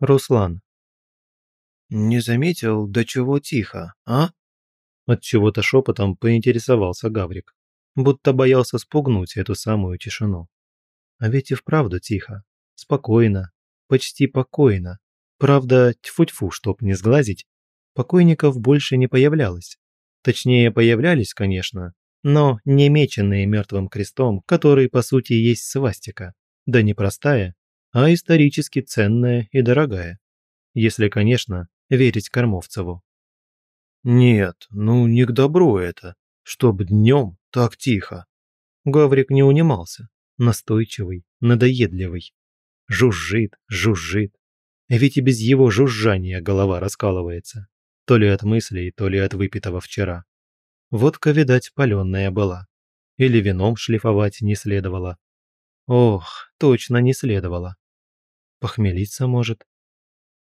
Руслан. «Не заметил, до чего тихо, а?» От чего-то шепотом поинтересовался Гаврик, будто боялся спугнуть эту самую тишину. А ведь и вправду тихо, спокойно, почти покойно. Правда, тьфу-тьфу, чтоб не сглазить, покойников больше не появлялось. Точнее, появлялись, конечно, но не меченные мертвым крестом, который, по сути, есть свастика. Да не простая, а исторически ценная и дорогая, если, конечно, верить Кормовцеву. «Нет, ну не к добру это, чтоб днем так тихо!» Гаврик не унимался, настойчивый, надоедливый. Жужжит, жужжит. Ведь и без его жужжания голова раскалывается. То ли от мыслей, то ли от выпитого вчера. Водка, видать, паленая была. Или вином шлифовать не следовало. Ох, точно не следовало. Похмелиться может.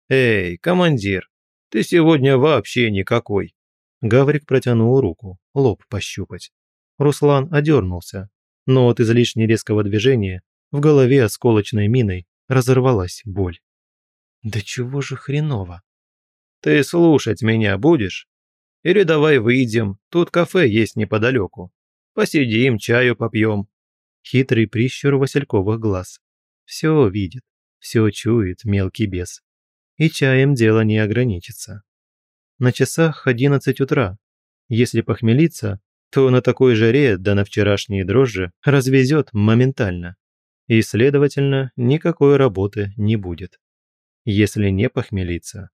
«Эй, командир, ты сегодня вообще никакой!» Гаврик протянул руку, лоб пощупать. Руслан одернулся, но от излишне резкого движения в голове осколочной миной разорвалась боль. «Да чего же хреново!» «Ты слушать меня будешь? Или давай выйдем, тут кафе есть неподалеку. Посидим, чаю попьем». Хитрый прищур Васильковых глаз. Все видит. Все чует мелкий бес. И чаем дело не ограничится. На часах 11 утра. Если похмелиться, то на такой жаре, да на вчерашние дрожжи, развезет моментально. И, следовательно, никакой работы не будет. Если не похмелиться,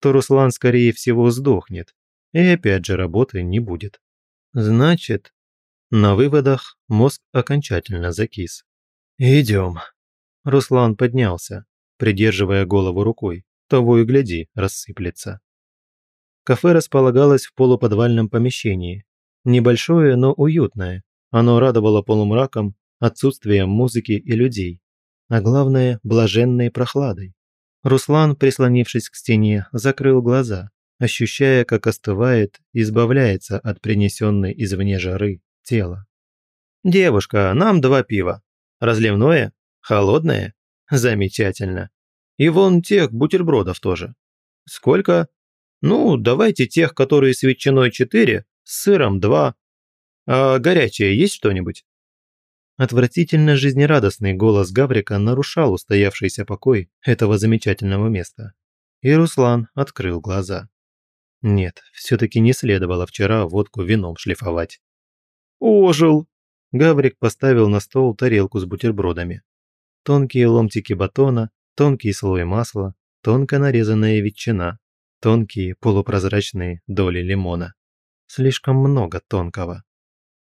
то Руслан, скорее всего, сдохнет, и опять же работы не будет. Значит, на выводах мозг окончательно закис. «Идем», Руслан поднялся, придерживая голову рукой, того и гляди, рассыплется. Кафе располагалось в полуподвальном помещении. Небольшое, но уютное. Оно радовало полумраком, отсутствием музыки и людей. А главное, блаженной прохладой. Руслан, прислонившись к стене, закрыл глаза, ощущая, как остывает, избавляется от принесенной извне жары тела. «Девушка, нам два пива. Разливное?» Холодное? Замечательно. И вон тех бутербродов тоже. Сколько? Ну, давайте тех, которые с ветчиной четыре, с сыром два. А горячее есть что-нибудь? Отвратительно жизнерадостный голос Гаврика нарушал устоявшийся покой этого замечательного места. И Руслан открыл глаза. Нет, все-таки не следовало вчера водку вином шлифовать. «Ожил!» Гаврик поставил на стол тарелку с бутербродами тонкие ломтики батона, тонкий слой масла, тонко нарезанная ветчина, тонкие полупрозрачные доли лимона. Слишком много тонкого.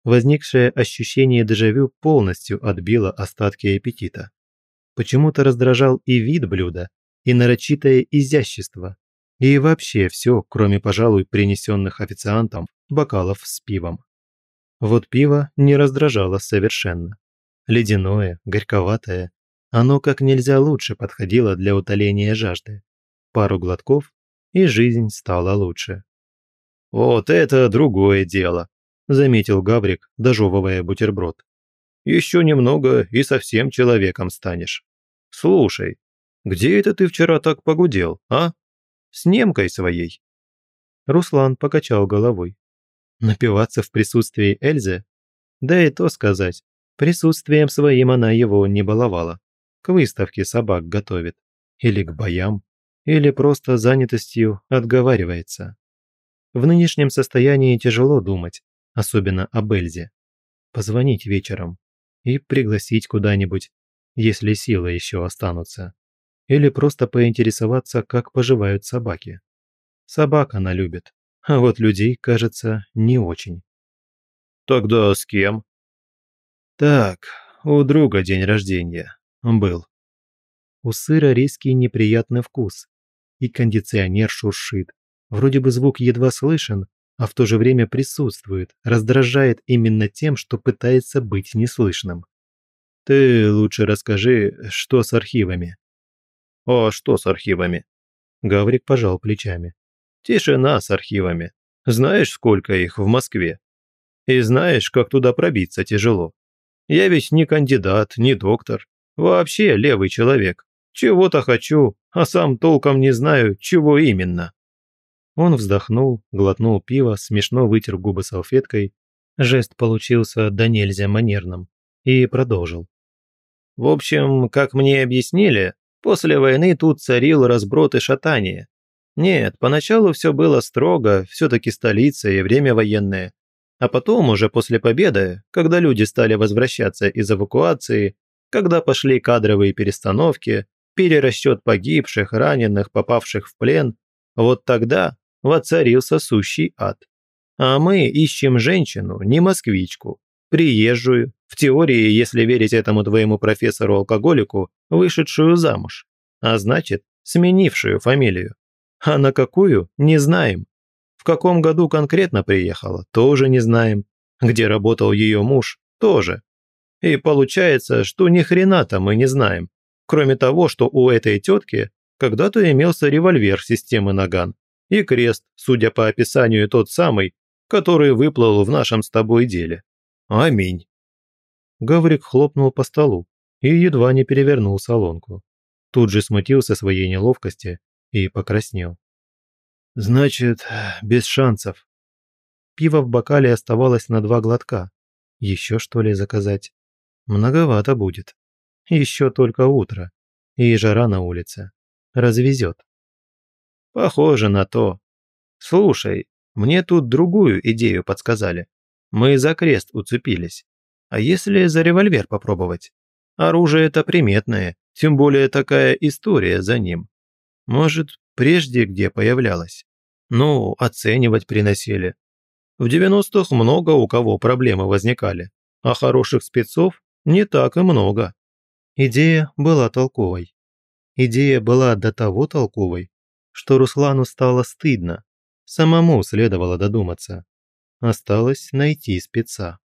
Возникшее ощущение дежавю полностью отбило остатки аппетита. Почему-то раздражал и вид блюда, и нарочитое изящество, и вообще все, кроме, пожалуй, принесенных официантом бокалов с пивом. Вот пиво не раздражало совершенно. Ледяное, горьковатое, оно как нельзя лучше подходило для утоления жажды. Пару глотков, и жизнь стала лучше. «Вот это другое дело», – заметил Гаврик, дожевывая бутерброд. «Еще немного и совсем человеком станешь. Слушай, где это ты вчера так погудел, а? С немкой своей?» Руслан покачал головой. Напиваться в присутствии Эльзы? Да и то сказать, присутствием своим она его не баловала к выставке собак готовит, или к боям, или просто занятостью отговаривается. В нынешнем состоянии тяжело думать, особенно о Бельзе. Позвонить вечером и пригласить куда-нибудь, если силы еще останутся. Или просто поинтересоваться, как поживают собаки. Собак она любит, а вот людей, кажется, не очень. «Тогда с кем?» «Так, у друга день рождения был. У сыра резкий неприятный вкус. И кондиционер шуршит. Вроде бы звук едва слышен, а в то же время присутствует, раздражает именно тем, что пытается быть неслышным. «Ты лучше расскажи, что с архивами». «А что с архивами?» Гаврик пожал плечами. «Тишина с архивами. Знаешь, сколько их в Москве? И знаешь, как туда пробиться тяжело. Я ведь не кандидат, не доктор. Вообще левый человек. Чего-то хочу, а сам толком не знаю, чего именно. Он вздохнул, глотнул пиво, смешно вытер губы салфеткой. Жест получился до нельзя манерным. И продолжил. В общем, как мне объяснили, после войны тут царил разброд и шатание. Нет, поначалу все было строго, все-таки столица и время военное. А потом, уже после победы, когда люди стали возвращаться из эвакуации, когда пошли кадровые перестановки, перерасчет погибших, раненых, попавших в плен, вот тогда воцарился сущий ад. А мы ищем женщину, не москвичку, приезжую, в теории, если верить этому твоему профессору-алкоголику, вышедшую замуж, а значит, сменившую фамилию. А на какую – не знаем. В каком году конкретно приехала – тоже не знаем. Где работал ее муж – тоже. И получается, что ни хрена-то мы не знаем, кроме того, что у этой тетки когда-то имелся револьвер системы Наган и крест, судя по описанию, тот самый, который выплыл в нашем с тобой деле. Аминь. Гаврик хлопнул по столу и едва не перевернул солонку. Тут же смутился своей неловкости и покраснел. «Значит, без шансов». Пиво в бокале оставалось на два глотка. Еще что ли заказать? Многовато будет. Еще только утро. И жара на улице. Развезет. Похоже на то. Слушай, мне тут другую идею подсказали. Мы за крест уцепились. А если за револьвер попробовать? Оружие-то приметное, тем более такая история за ним. Может, прежде где появлялась? Ну, оценивать приносили. В девяностых много у кого проблемы возникали, а хороших спецов не так и много. Идея была толковой. Идея была до того толковой, что Руслану стало стыдно. Самому следовало додуматься. Осталось найти спеца.